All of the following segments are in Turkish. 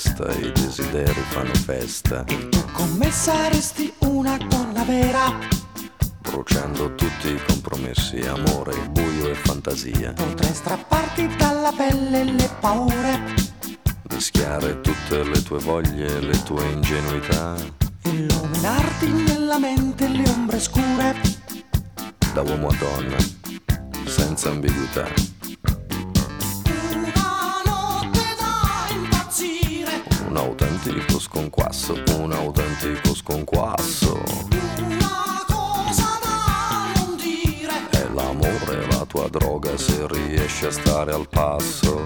testa e i desideri fanno festa, tu con me saresti una donna vera. bruciando tutti i compromessi, amore, buio e fantasia. Potrei strapparti dalla pelle le paure, Mischiare tutte le tue voglie e le tue ingenuità, illuminarti nella mente le ombre scure. da uomo a donna, senza ambiguità. Autentico sconquasso, un autentico sconquasso. una cosa da non dire, È l'amore la tua droga se riesci a stare al passo.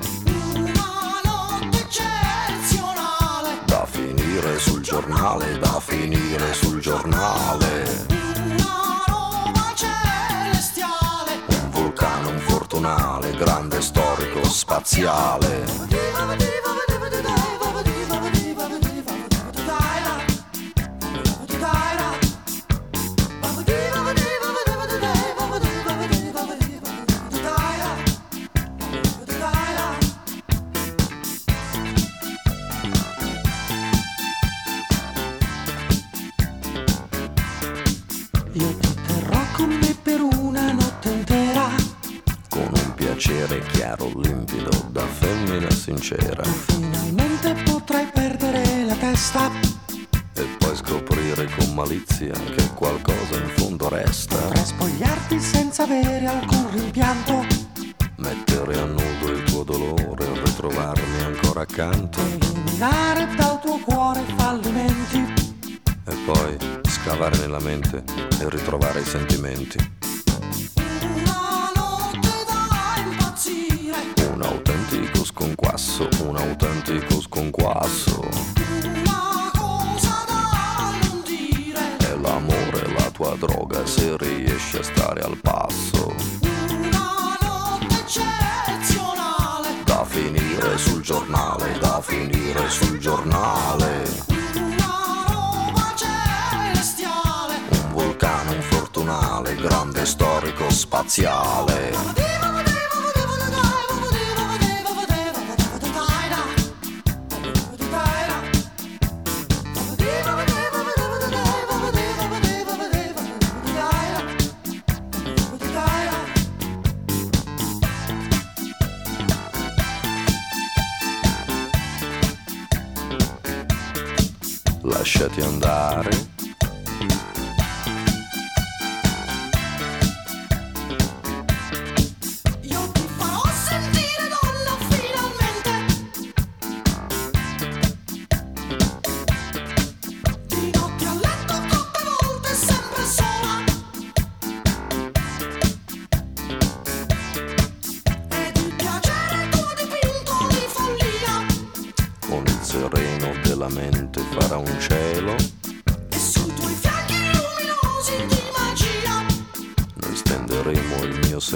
una notte eccezionale, Da finire sul giornale, da finire sul giornale. una roba celestiale. Un vulcano infortunale, grande storico spaziale. Io sincera. Finalmente potrai perdere la testa. E poi scoprire con malizia che qualcosa in fondo resta. Potrai spogliarti senza avere alcun rimpianto. Mettere a nudo il tuo dolore, ritrovarmi ancora accanto. Eliminare dal tuo cuore i fallimenti. E poi scavare nella mente e ritrovare i sentimenti.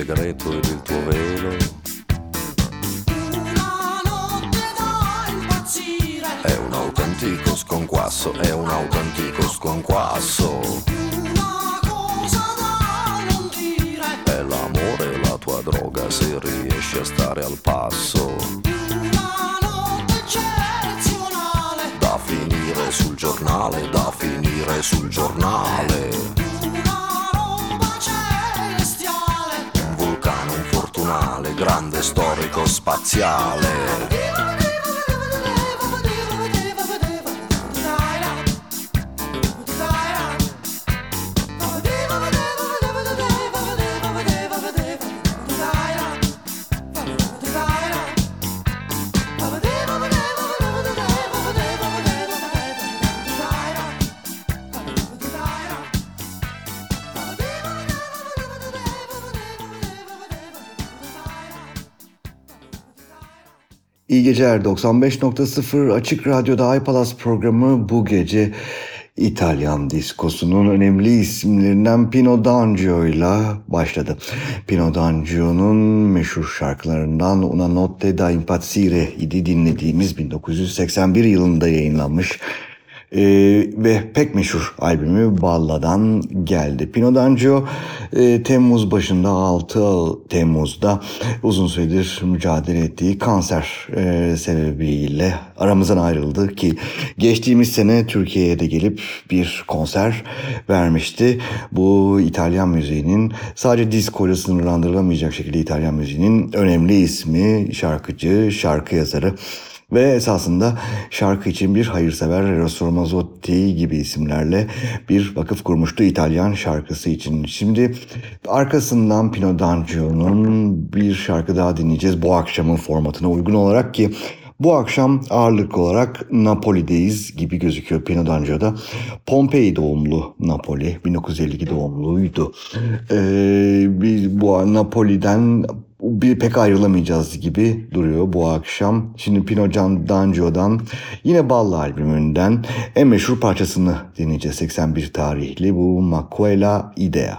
Segreto ed il tuo velo. Una notte da impazzire. È un autentico sconquasso, è un autentico sconquasso. Una cosa da non dire. È l'amore la tua droga se riesci a stare al passo. Una notte eccezionale. Da finire sul giornale, da finire sul giornale. storico-spaziale geceler 95.0 Açık Radyo'da iPalas programı bu gece İtalyan diskosunun önemli isimlerinden Pino D'Angio ile başladı. Pino D'Angio'nun meşhur şarkılarından Una Notte da Impazzire idi dinlediğimiz 1981 yılında yayınlanmış e, ve pek meşhur albümü Balla'dan geldi. Pino D'Angio e, Temmuz başında 6 Temmuz'da uzun süredir mücadele ettiği kanser e, sebebiyle aramızdan ayrıldı ki geçtiğimiz sene Türkiye'ye de gelip bir konser vermişti. Bu İtalyan müziğinin sadece disco ile sınırlandırılamayacak şekilde İtalyan müziğinin önemli ismi, şarkıcı, şarkı yazarı ve esasında şarkı için bir hayırsever Eros Ramazzotti gibi isimlerle bir vakıf kurmuştu İtalyan şarkısı için. Şimdi arkasından Pino D'Angio'nun bir şarkı daha dinleyeceğiz bu akşamın formatına uygun olarak ki bu akşam ağırlık olarak Napoli'deyiz gibi gözüküyor Pino D'Angio'da. Pompei doğumlu Napoli, 1952 doğumluydu. Ee, bir, bu Napoli'den bir pek ayrılamayacağız gibi duruyor bu akşam. Şimdi Pino D'Angio'dan yine Balla albümünden en meşhur parçasını dinleyeceğiz. 81 tarihli bu Maquela Idea.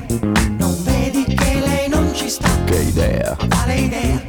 Ci sta? che idea,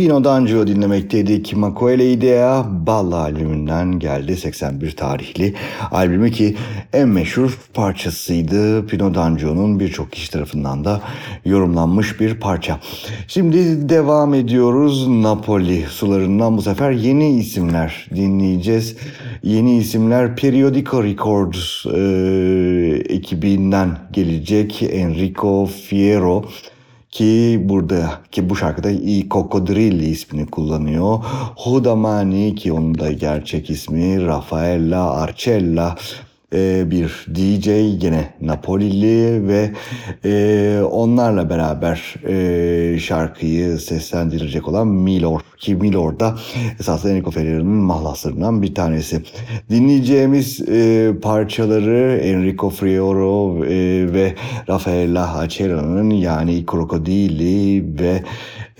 Pino D'Angelo dinlemekteydik. Macoele Idea Balla albümünden geldi 81 tarihli albümü ki en meşhur parçasıydı. Pino D'Angelo'nun birçok kişi tarafından da yorumlanmış bir parça. Şimdi devam ediyoruz Napoli sularından bu sefer yeni isimler dinleyeceğiz. Yeni isimler Periodico Records e, ekibinden gelecek Enrico Fiero ki burada ki bu şarkıda i Coccodrilli ismini kullanıyor. Hudamani ki onun da gerçek ismi Raffaella Arcella e, bir DJ gene Napolili ve e, onlarla beraber e, şarkıyı seslendirecek olan Milor ki Milor da esasında Enrico Ferrera'nın mahlaslarından bir tanesi. Dinleyeceğimiz e, parçaları Enrico Frioro ve Raffaella Acerra'nın yani Crocodili ve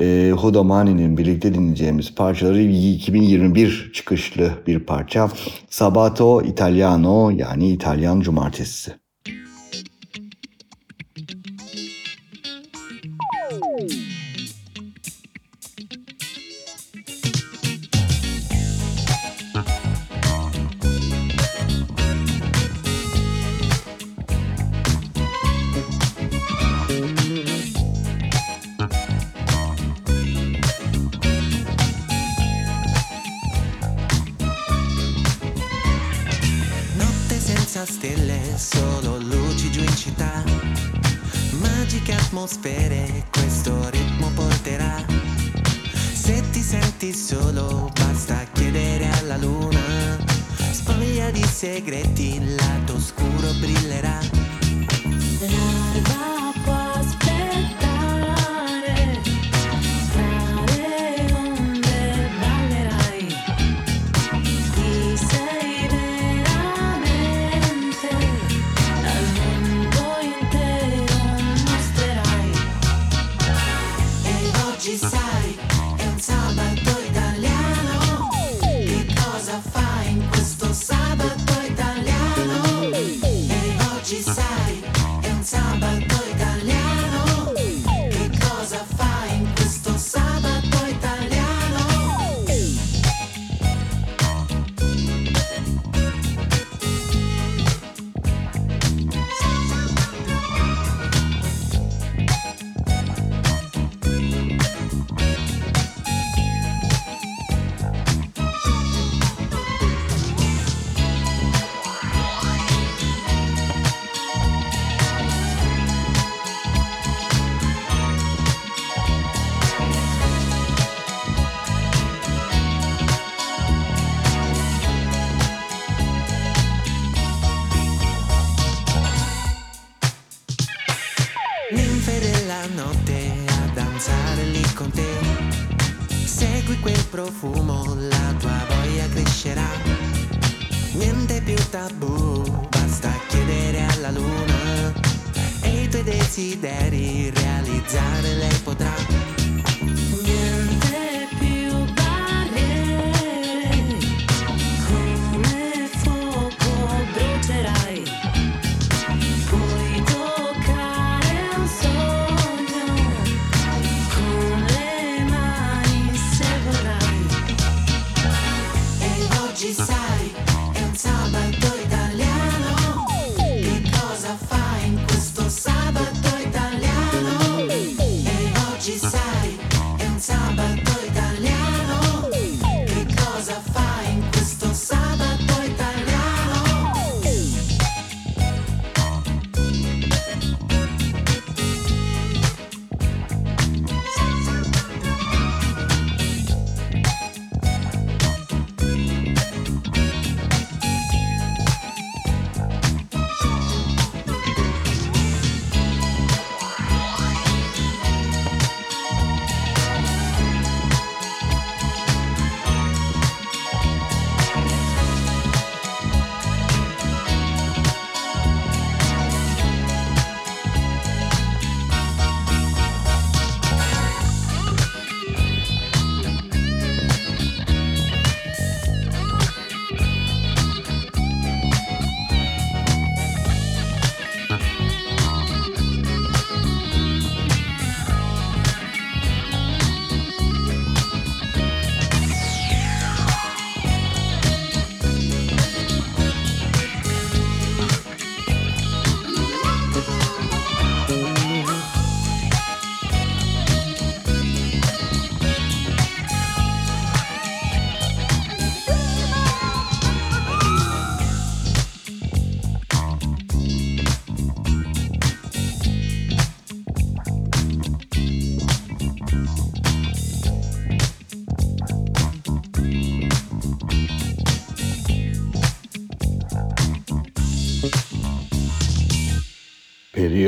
e, Hudomani'nin birlikte dinleyeceğimiz parçaları 2021 çıkışlı bir parça. Sabato Italiano yani İtalyan Cumartesi.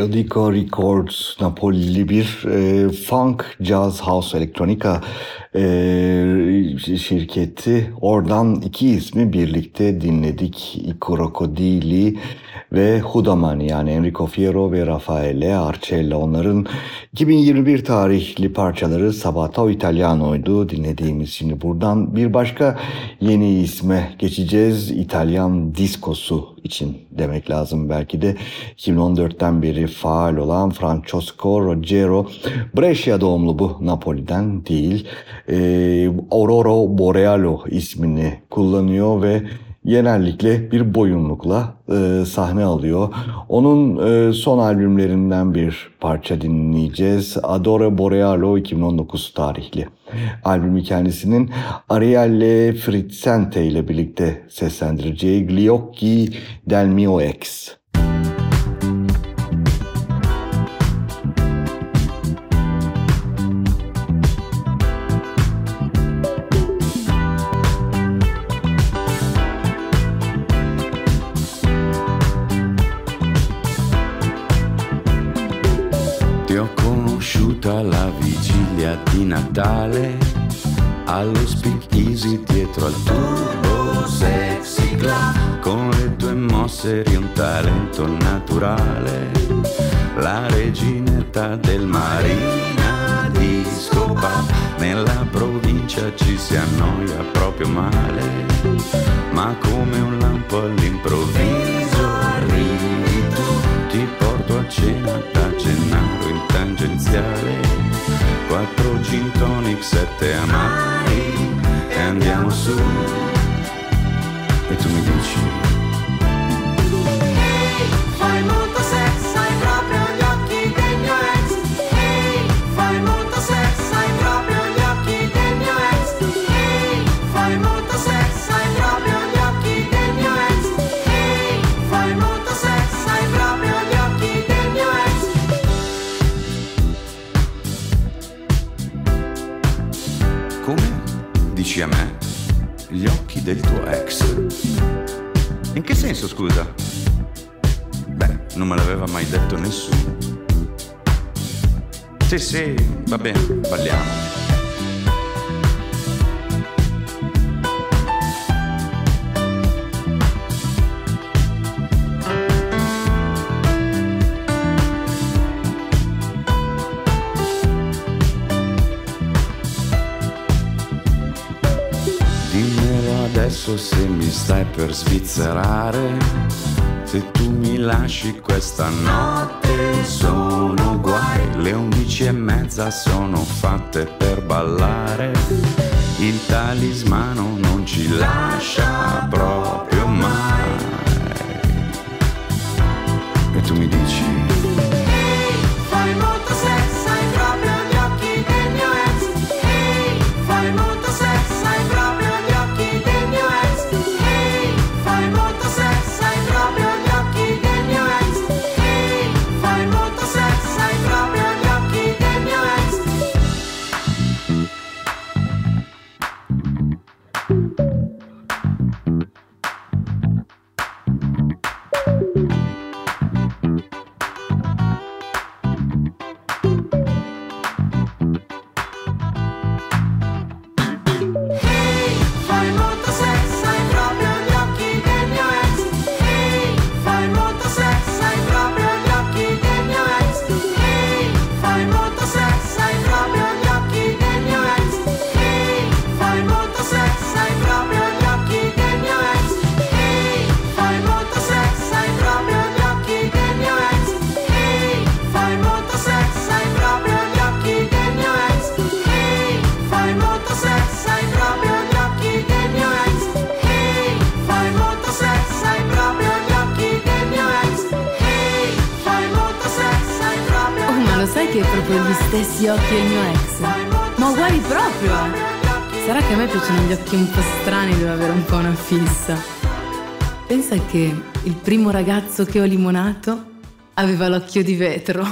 Periodico Records Napolili bir e, funk, jazz, house, elektronika e, şirketi. Oradan iki ismi birlikte dinledik. I Crocodili ve Hudamani yani Enrico Fiero ve Raffaele Arcella. Onların 2021 tarihli parçaları Sabato Italiano'ydu dinlediğimiz. Şimdi buradan bir başka yeni isme geçeceğiz. İtalyan diskosu için demek lazım belki de 2014'ten beri faal olan Francesco Rogero Brescia doğumlu bu Napoli'den değil e, Aurora Borealo ismini kullanıyor ve genellikle bir boyunlukla e, sahne alıyor. Onun e, son albümlerinden bir parça dinleyeceğiz. Adore Borealo 2019 tarihli. Albümü kendisinin Arielle Frizzante ile birlikte seslendireceği Gli occhi del mio ex. de lasci questa notte sono guai. Le undici e mezza sono fatte per ballare. Il talismano non ci lascia proprio primo ragazzo che ho limonato aveva l'occhio di vetro.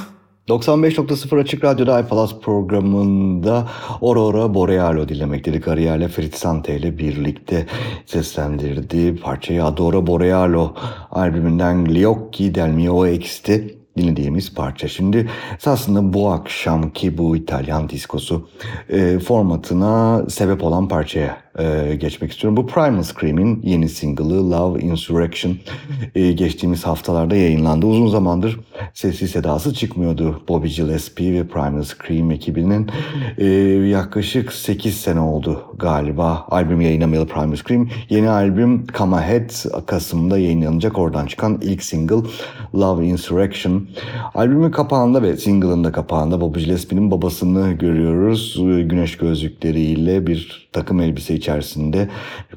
95.0 Açık Radyo'da iPalaz programında Aurora Borealo dinlemekteydik. Arielle Frizzante ile birlikte seslendirdiği parçayı Adora Borealo albümünden Gli occhi del mio ex'ti. dinlediğimiz parça. Şimdi aslında bu akşamki bu İtalyan diskosu e, formatına sebep olan parçaya e, geçmek istiyorum. Bu Primal Scream'in yeni single'ı Love Insurrection e, geçtiğimiz haftalarda yayınlandı. Uzun zamandır sesi sedası çıkmıyordu Bobby Gillespie ve Primal Scream ekibinin. E, yaklaşık 8 sene oldu galiba albüm yayınlamayalı Primal Scream. Yeni albüm Come Ahead Kasım'da yayınlanacak. Oradan çıkan ilk single Love Insurrection. Albümün kapağında ve single'ın da kapağında Bobby Gillespie'nin babasını görüyoruz. Güneş gözlükleriyle bir takım elbise içerisinde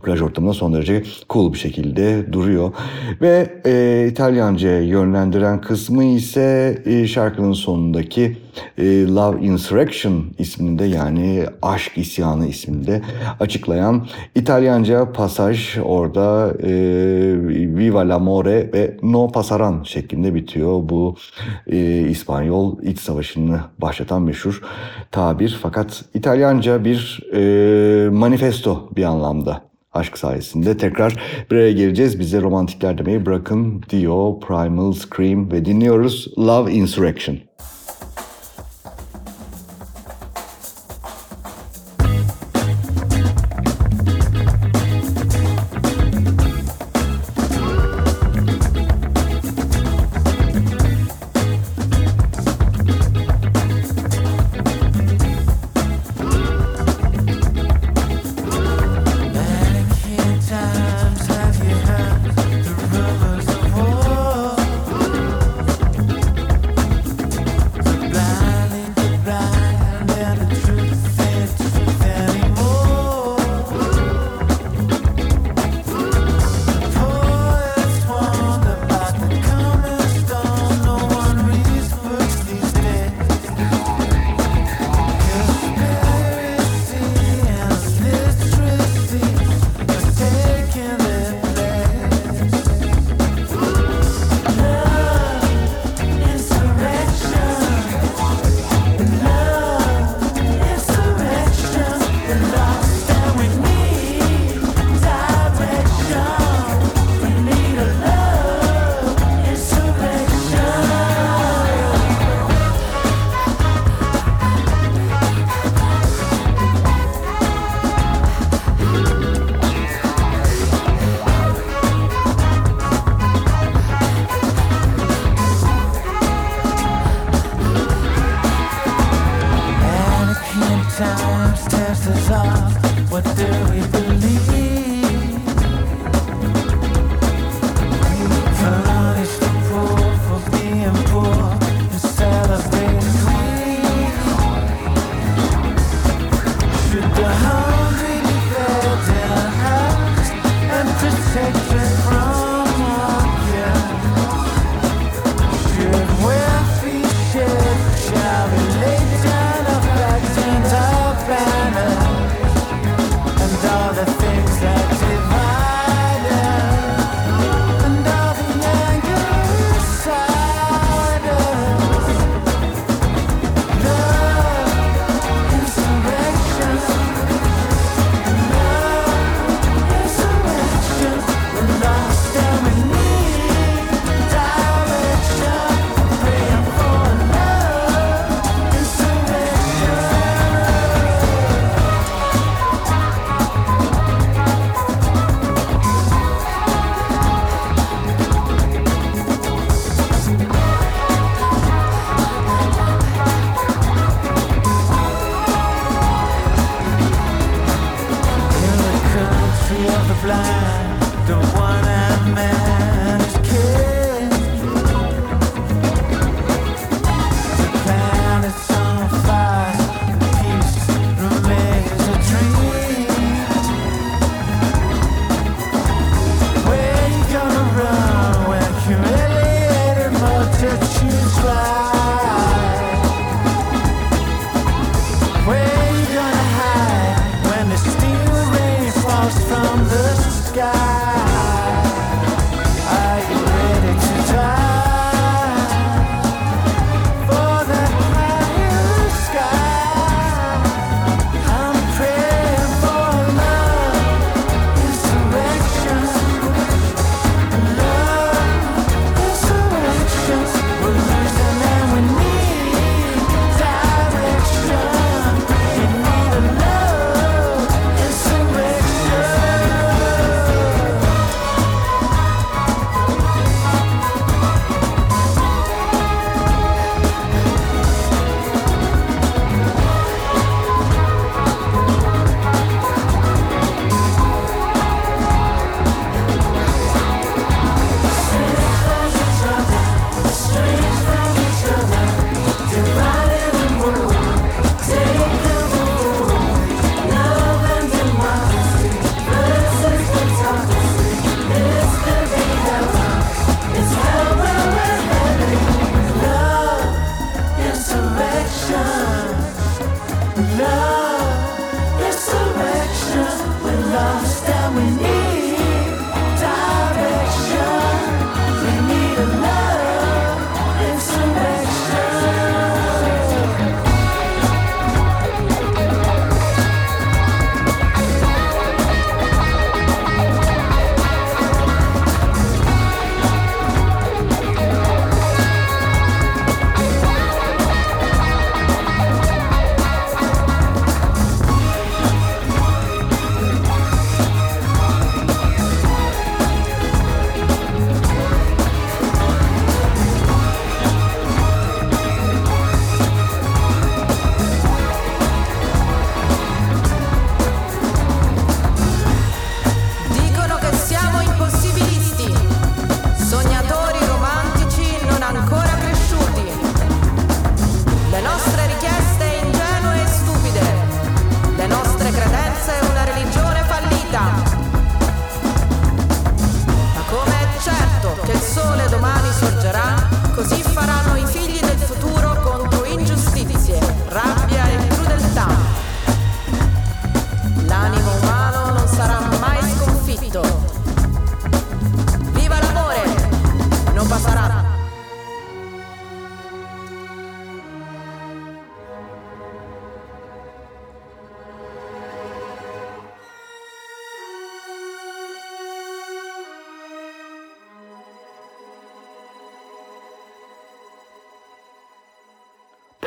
plaj ortamında son derece cool bir şekilde duruyor. Ve e, İtalyanca yönlendiren kısmı ise e, şarkının sonundaki e, Love Insurrection isminde yani aşk isyanı isminde açıklayan İtalyanca pasaj orada e, Viva l'amore ve No pasaran şeklinde bitiyor. Bu e, İspanyol iç savaşını başlatan meşhur tabir. Fakat İtalyanca bir e, manifesto bir anlamda aşk sayesinde. Tekrar bir araya geleceğiz. Bize romantikler demeyi bırakın diyor Primal Scream ve dinliyoruz Love Insurrection.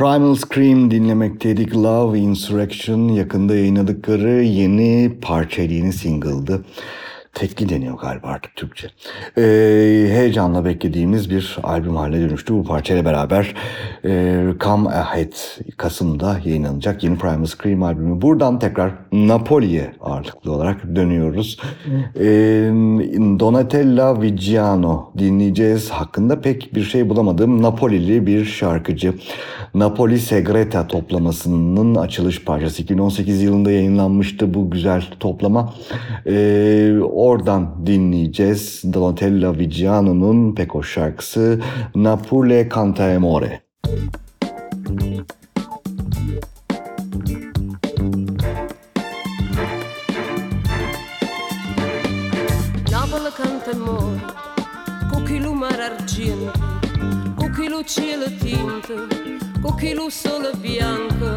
Primal Scream dinlemekteydik. Love Insurrection yakında yayınladıkları yeni parça, yeni single'dı. Tekli deniyor galiba artık Türkçe. Ee, heyecanla beklediğimiz bir albüm haline dönüştü. Bu parçayla beraber e, Come Ahead Kasım'da yayınlanacak yeni Primal Scream albümü. Buradan tekrar Napoli'ye ağırlıklı olarak dönüyoruz. Ee, Donatella Vigiano dinleyeceğiz. Hakkında pek bir şey bulamadım. Napolili bir şarkıcı. Napoli Segreta toplamasının açılış parçası. 2018 yılında yayınlanmıştı bu güzel toplama. Ee, oradan dinleyeceğiz. Donatella Vigiano'nun pek hoş şarkısı Napole Canta Napălă când mor Cu ochii mari argint Cu ochii celă tintă Cu ochii solă biancă.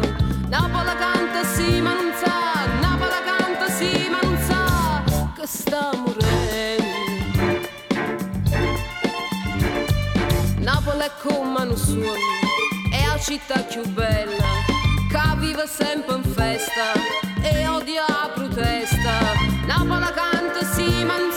Napălă canta simanța Napălă canta simanța Că sta mură Napoli è come un sogno, è la città più bella, che vive sempre in festa e odia la protesta. Napoli canta sì ma non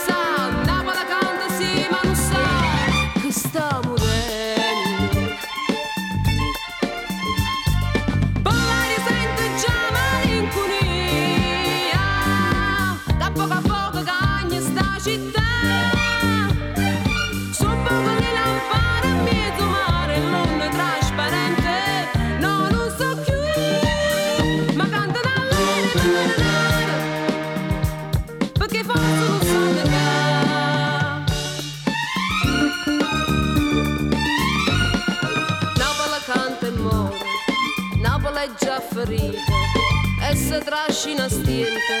trascina a stiento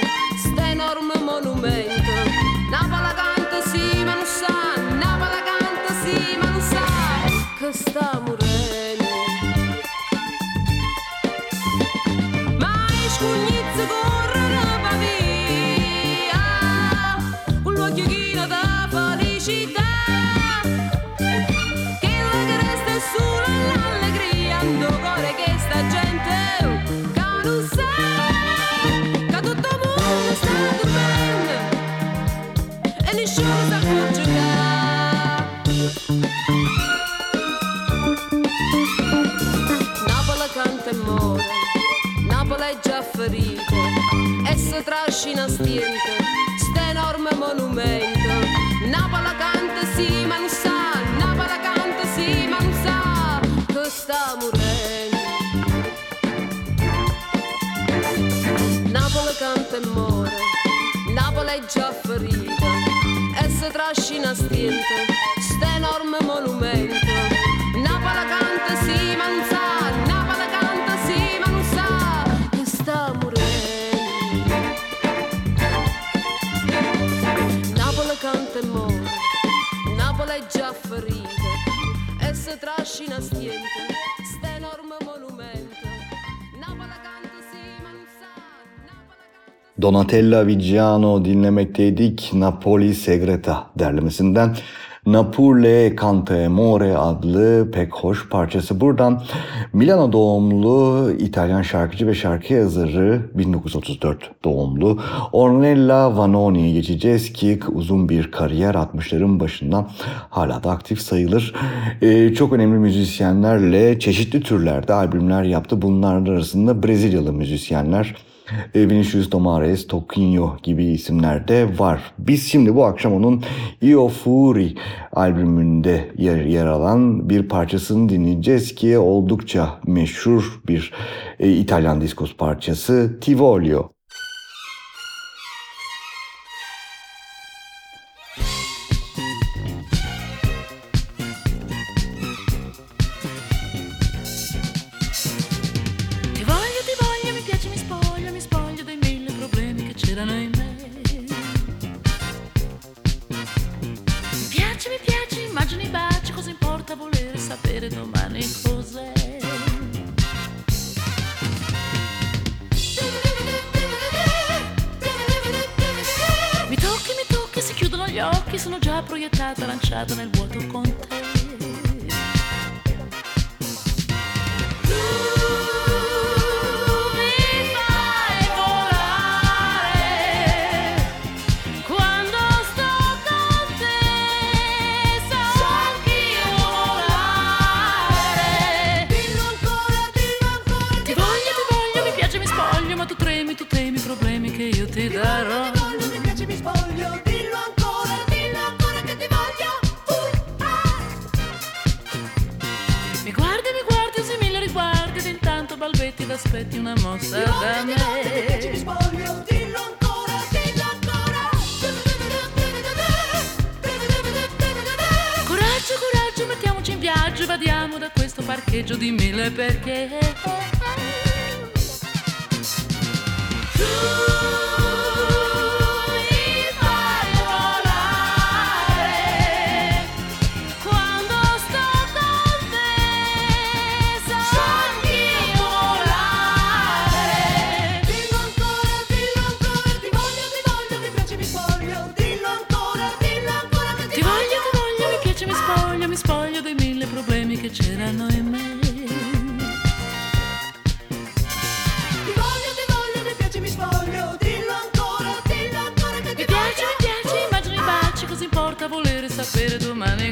trascina stiente Sta enorme monumento. Napoli canta sì ma non sa Napoli canta sì ma non sa Che sta morendo. Napoli canta e muore Napoli è già ferita E si trascina Sta Donatella Vigiano dinlemekteydik Napoli Segreta derlemesinden. Napule Cante More adlı pek hoş parçası. Buradan Milano doğumlu İtalyan şarkıcı ve şarkı yazarı 1934 doğumlu Ornella Vanoni'ye geçeceğiz ki uzun bir kariyer 60'ların başından hala da aktif sayılır. Ee, çok önemli müzisyenlerle çeşitli türlerde albümler yaptı. Bunlar arasında Brezilyalı müzisyenler ee, Vinicius Domares, Toquinho gibi isimler de var. Biz şimdi bu akşam onun Io Fury albümünde yer, yer alan bir parçasını dinleyeceğiz ki oldukça meşhur bir e, İtalyan diskos parçası Tivolio. terça-feira do Mané.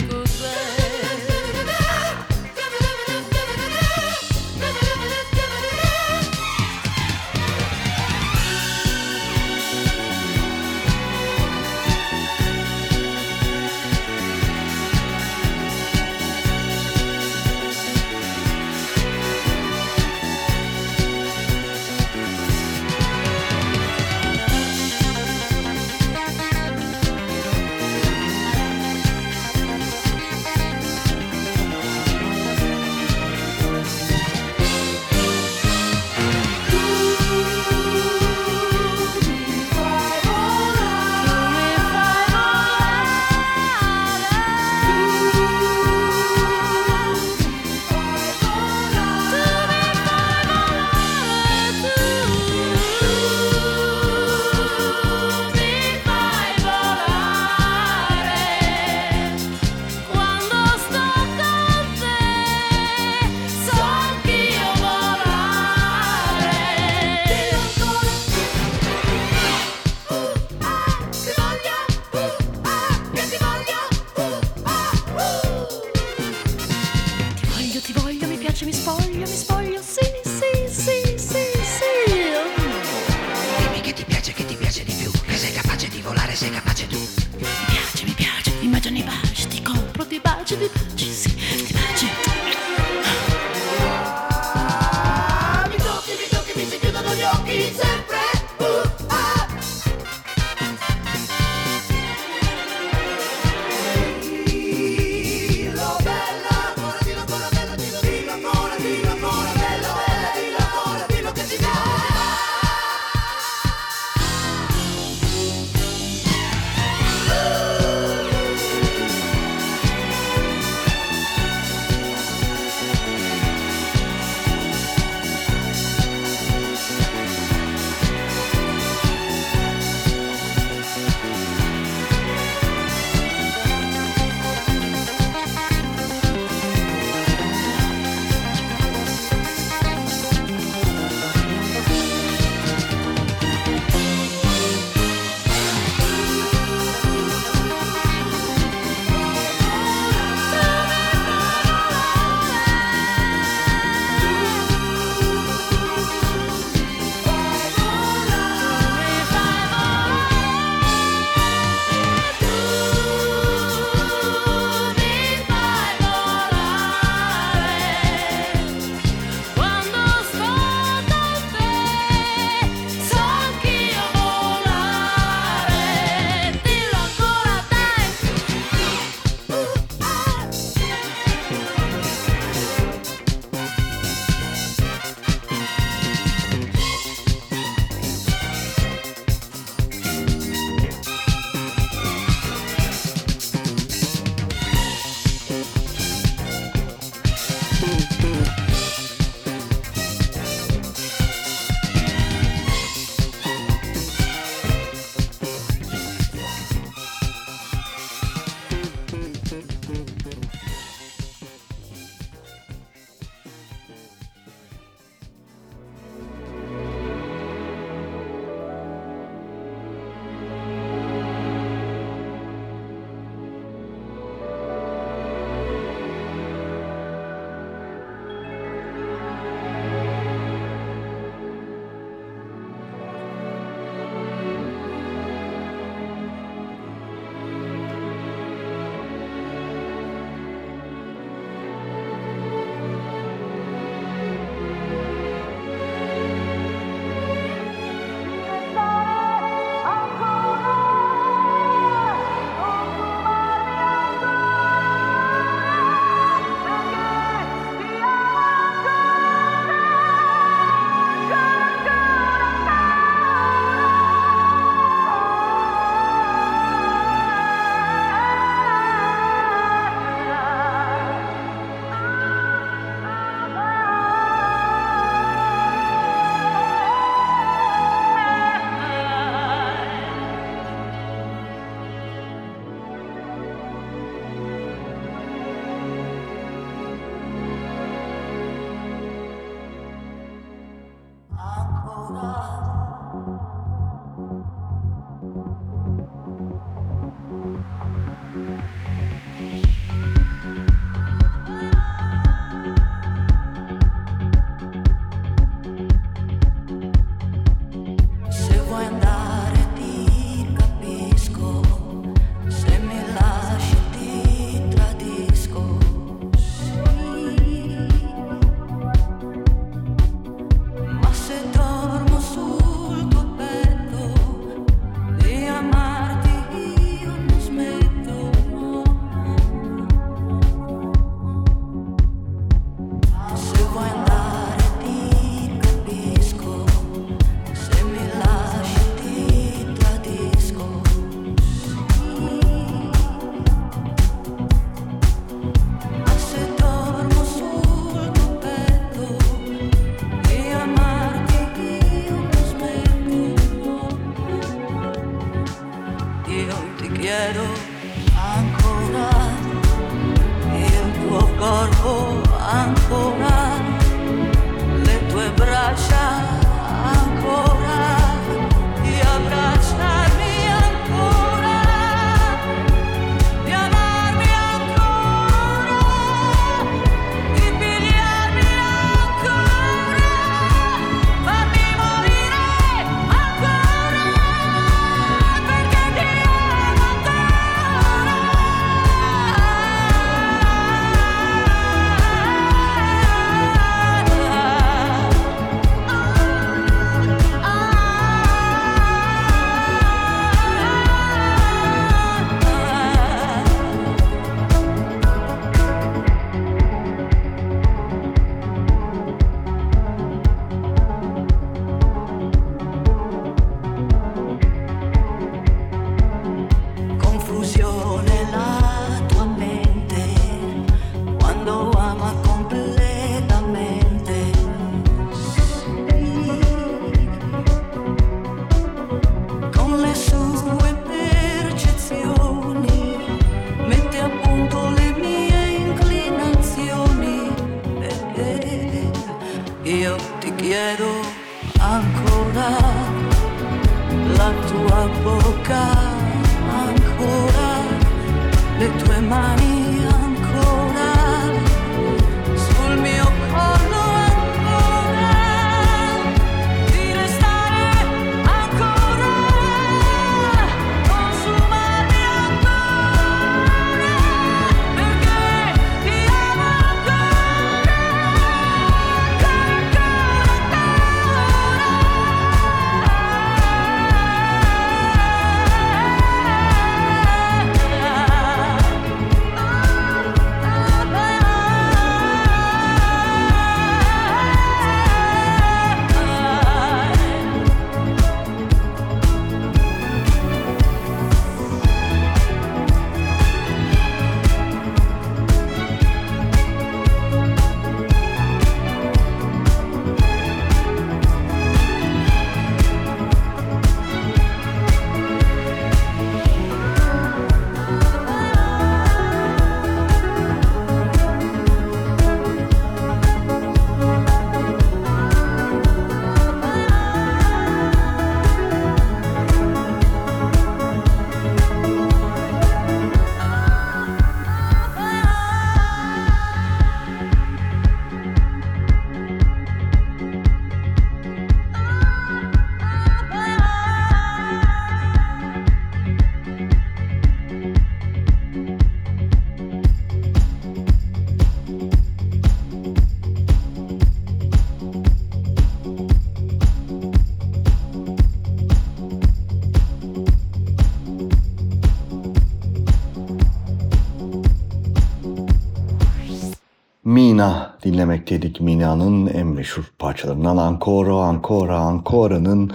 Dedik Mina'nın en meşhur parçalarından Ancora, Ancora, Ancora'nın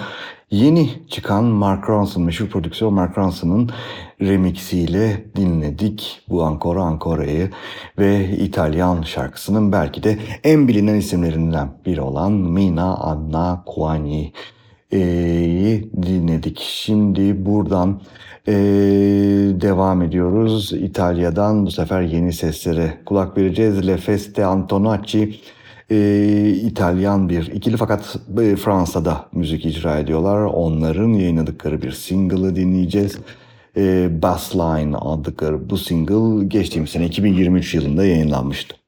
yeni çıkan Mark Ronson, meşhur prodüksiyon Mark Ronson'ın remixiyle dinledik bu Ancora Ancora'yı ve İtalyan şarkısının belki de en bilinen isimlerinden biri olan Mina Anna Kuani dinledik. Şimdi buradan e, devam ediyoruz. İtalya'dan bu sefer yeni seslere kulak vereceğiz. Le Feste Antonacci e, İtalyan bir ikili fakat e, Fransa'da müzik icra ediyorlar. Onların yayınladıkları bir single'ı dinleyeceğiz. E, Bassline adlı bu single geçtiğimiz sene 2023 yılında yayınlanmıştı.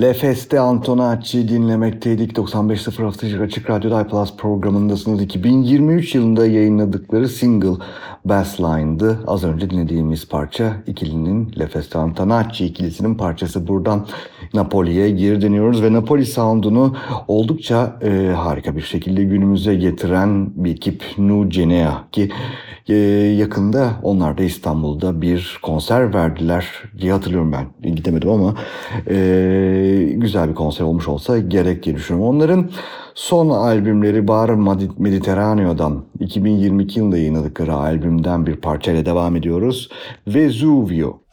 Le Feste Antonacci dinlemekteydik. 95.0 Haftalık Açık Radyo'da iPlus programındasınız. 2023 yılında yayınladıkları single Bassline'dı. Az önce dinlediğimiz parça ikilinin Le Feste Antonacci ikilisinin parçası. Buradan Napoli'ye geri dönüyoruz ve Napoli sound'unu oldukça e, harika bir şekilde günümüze getiren bir ekip Nu Genea ki yakında onlar da İstanbul'da bir konser verdiler diye hatırlıyorum ben. Gidemedim ama e, güzel bir konser olmuş olsa gerek diye düşünüyorum. Onların son albümleri Bar Mediterraneo'dan 2022 yılında yayınladıkları albümden bir parçayla devam ediyoruz. Vesuvio.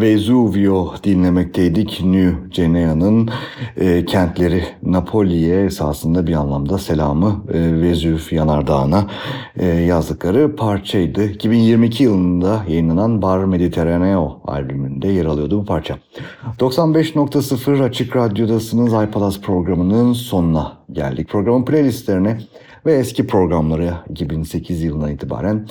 Vesuvio dinlemekteydik. New Genea'nın e, kentleri Napoli'ye esasında bir anlamda selamı e, Vesuv yanardağına e, yazdıkları parçaydı. 2022 yılında yayınlanan Bar Mediterraneo albümünde yer alıyordu bu parça. 95.0 Açık Radyo'dasınız iPalas programının sonuna geldik. Programın playlistlerine ve eski programları 2008 yılından itibaren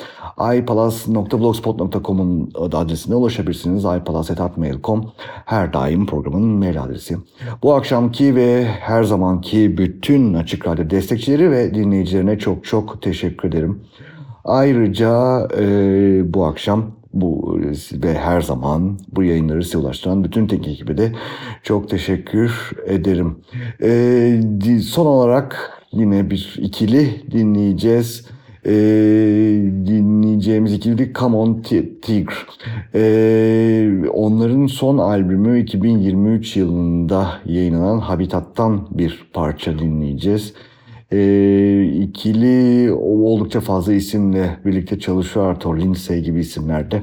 ipalas.blogspot.com'un adresine ulaşabilirsiniz. ipalas.mail.com her daim programın mail adresi. Bu akşamki ve her zamanki bütün Açık Radyo destekçileri ve dinleyicilerine çok çok teşekkür ederim. Ayrıca e, bu akşam bu ve her zaman bu yayınları size ulaştıran bütün teknik ekibe de çok teşekkür ederim. E, son olarak yine bir ikili dinleyeceğiz. E, dinleyeceğimiz ikili Come On Tigre. E, onların son albümü 2023 yılında yayınlanan Habitat'tan bir parça dinleyeceğiz. E, ikili oldukça fazla isimle birlikte çalışıyor. Arthur Lindsay gibi isimler de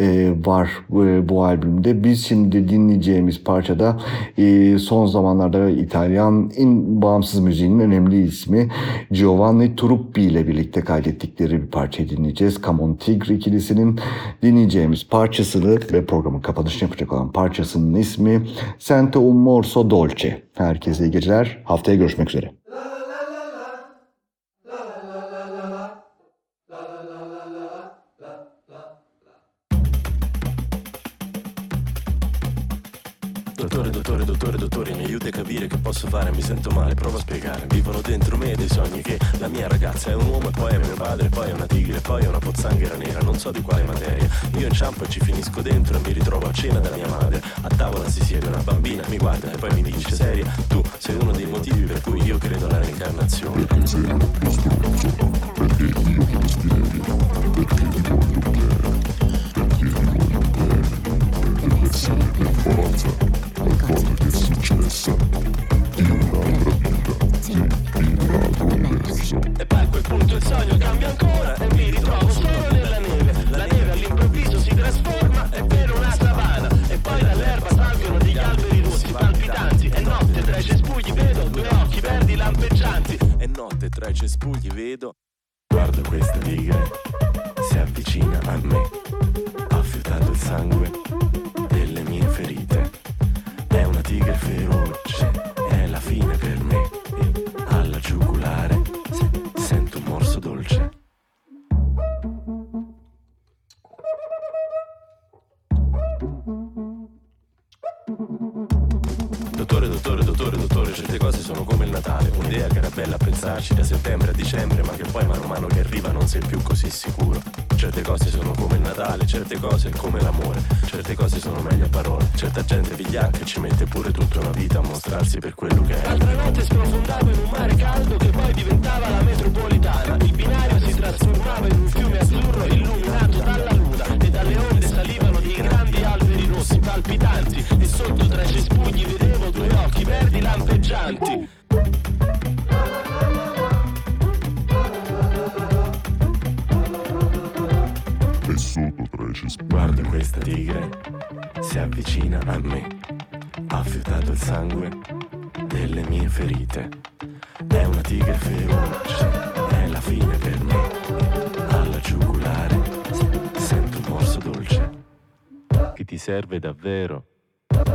e, var bu, bu albümde. Biz şimdi dinleyeceğimiz parçada e, son zamanlarda İtalyan in bağımsız müziğinin önemli ismi Giovanni Truppi ile birlikte kaydettikleri bir parçayı dinleyeceğiz. Camon Tigre ikilisinin dinleyeceğimiz parçasını ve programın kapanışını yapacak olan parçasının ismi Sento un morso dolce. Herkese iyi geceler. Haftaya görüşmek üzere. Posso fare, mi sento male, prova a spiegare. Vivono dentro me dei sogni che la mia ragazza è un uomo e poi è mio padre, poi è una tigre, poi è una pozzanghera nera, non so di quale materia. Io inciampo e ci finisco dentro e mi ritrovo a cena dalla mia madre. A tavola si siede una bambina, mi guarda e poi mi dice seria, tu sei uno dei motivi per cui io credo alla reincarnazione. Perché sei lo stronzo, perché io ti desiderio, perché ti voglio bene, perché ti voglio bene, deve essere per forza sogno cambia ancora e mi ritrovo solo nella neve. La neve all'improvviso si trasforma e per una savana. E poi dall'erba salgono degli alberi rossi palpitanti. E notte tra i cespugli vedo due occhi verdi lampeggianti. E notte tra i cespugli vedo. Guardo questa tigre, si avvicina a me. Ha il sangue delle mie ferite. È una tigre feroce, mostrarsi per quello che è. Altre notte sprofondavo in un mare caldo che poi diventava la metropolitana, il binario si trasformava in un fiume azzurro illuminato dalla luna e dalle onde salivano dei grandi alberi rossi palpitanti e sotto tra i cespugli vedevo due occhi verdi lampeggianti. E sotto tra i cespugli Guarda questa tigre, si avvicina a me. Ha fiutato il sangue delle mie ferite. È una tigre feroce, è la fine per me. Alla giugulare sento un morso dolce. Che ti serve davvero,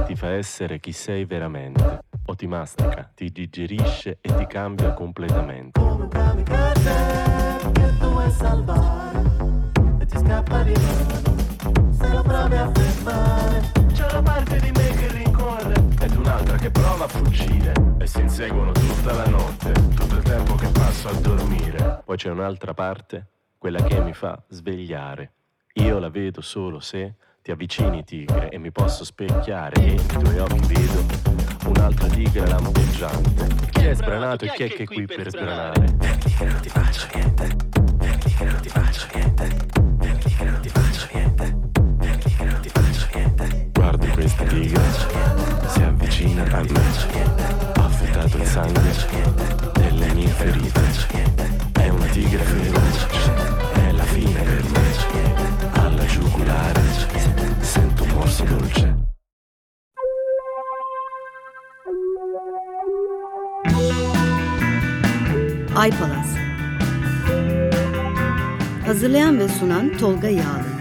ti fa essere chi sei veramente. O ti mastica, ti digerisce e ti cambia completamente. che tu vuoi salvare e ti scappa di mano se lo provi a fermare C'è una parte di me che un'altra che prova a fuggire e si inseguono tutta la notte, tutto il tempo che passo a dormire. Poi c'è un'altra parte, quella che mi fa svegliare. Io la vedo solo se ti avvicini tigre e mi posso specchiare e nei tuoi occhi vedo un'altra tigre lampeggiante. Chi è sbranato e chi è che è qui per sbranare? Verdi che non ti faccio niente, verdi che non ti faccio niente, verdi che non ti faccio niente, verdi che non ti faccio niente. Guardo questa tigre, vicina da me, affettata in sangue, delle mie ferite. È una tigre feroce, è la fine per me, alla giugulare, sento un morso dolce. Ay Palas. Hazırlayan ve sunan Tolga Yağlı.